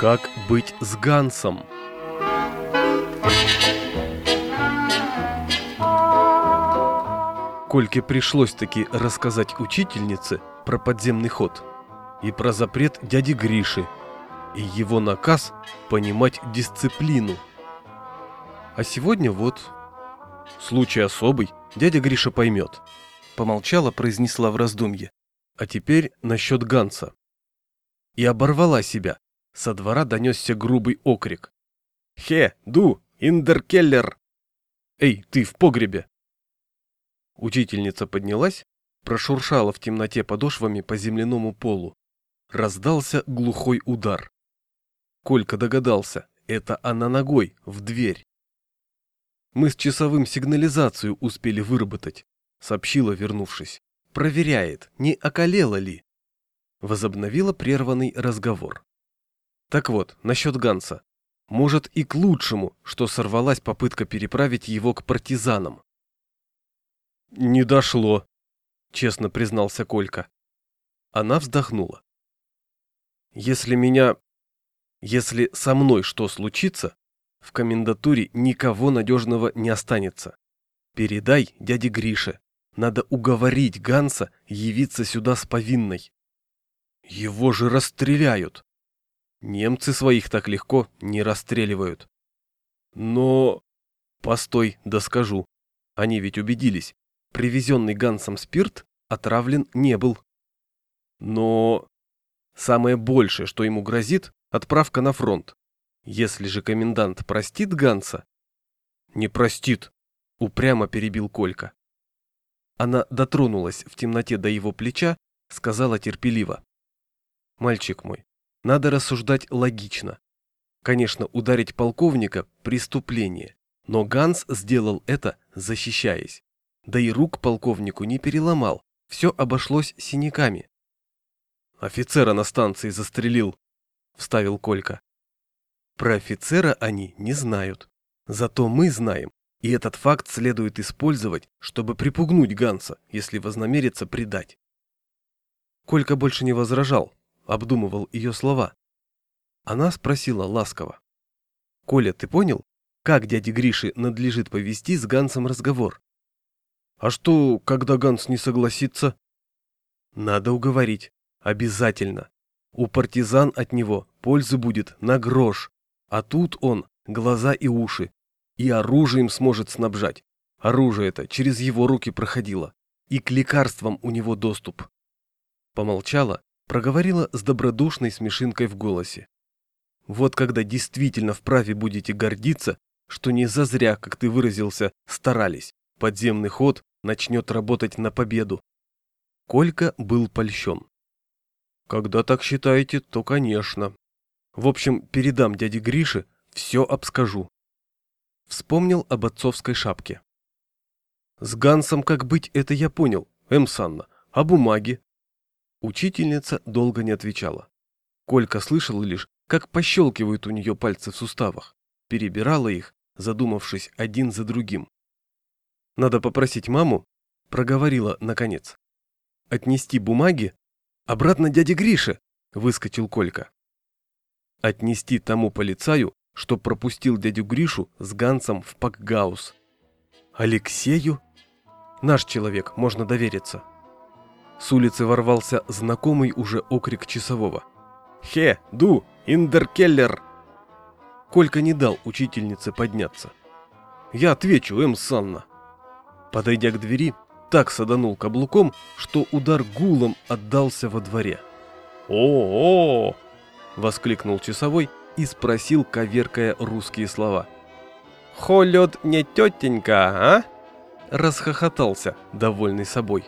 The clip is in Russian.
Как быть с Гансом? Кольке пришлось таки рассказать учительнице про подземный ход и про запрет дяди Гриши и его наказ понимать дисциплину. А сегодня вот случай особый, дядя Гриша поймет. Помолчала, произнесла в раздумье. А теперь насчет Ганса. И оборвала себя. Со двора донесся грубый окрик. «Хе, ду, индеркеллер!» «Эй, ты в погребе!» Учительница поднялась, прошуршала в темноте подошвами по земляному полу. Раздался глухой удар. Колька догадался, это она ногой, в дверь. «Мы с часовым сигнализацию успели выработать», — сообщила, вернувшись. «Проверяет, не околела ли?» Возобновила прерванный разговор. Так вот, насчет Ганса. Может и к лучшему, что сорвалась попытка переправить его к партизанам. «Не дошло», — честно признался Колька. Она вздохнула. «Если меня... Если со мной что случится, в комендатуре никого надежного не останется. Передай дяде Грише, надо уговорить Ганса явиться сюда с повинной. Его же расстреляют. Немцы своих так легко не расстреливают. Но... Постой, да скажу. Они ведь убедились, привезенный Гансом спирт отравлен не был. Но... Самое большее, что ему грозит, отправка на фронт. Если же комендант простит Ганса... Не простит, упрямо перебил Колька. Она дотронулась в темноте до его плеча, сказала терпеливо. Мальчик мой, надо рассуждать логично. Конечно, ударить полковника – преступление, но Ганс сделал это, защищаясь. Да и рук полковнику не переломал, все обошлось синяками. «Офицера на станции застрелил», – вставил Колька. Про офицера они не знают. Зато мы знаем, и этот факт следует использовать, чтобы припугнуть Ганса, если вознамерится предать. Колька больше не возражал, обдумывал ее слова. Она спросила ласково. «Коля, ты понял, как дяде Грише надлежит повести с Гансом разговор?» «А что, когда Ганс не согласится?» «Надо уговорить. Обязательно. У партизан от него пользы будет на грош. А тут он глаза и уши. И оружием сможет снабжать. Оружие это через его руки проходило. И к лекарствам у него доступ. Помолчала, проговорила с добродушной смешинкой в голосе. Вот когда действительно вправе будете гордиться, что не зазря, как ты выразился, старались, подземный ход начнет работать на победу. Колька был польщен. Когда так считаете, то конечно. В общем, передам дяде Грише, все обскажу. Вспомнил об отцовской шапке. С Гансом как быть, это я понял, М. А бумаги? Учительница долго не отвечала. Колька слышал лишь, как пощелкивают у нее пальцы в суставах. Перебирала их, задумавшись один за другим. Надо попросить маму, проговорила наконец. Отнести бумаги? Обратно дяде Грише, выскочил Колька. Отнести тому полицаю, что пропустил дядю Гришу с Гансом в Пакгаус. Алексею? Наш человек, можно довериться. С улицы ворвался знакомый уже окрик часового. «Хе, ду, индеркеллер!» Колька не дал учительнице подняться. «Я отвечу, М. Санна!» Подойдя к двери, так саданул каблуком, что удар гулом отдался во дворе. «О-о-о!» — воскликнул часовой и спросил, коверкая русские слова. «Холет не тетенька, а?» Расхохотался, довольный собой.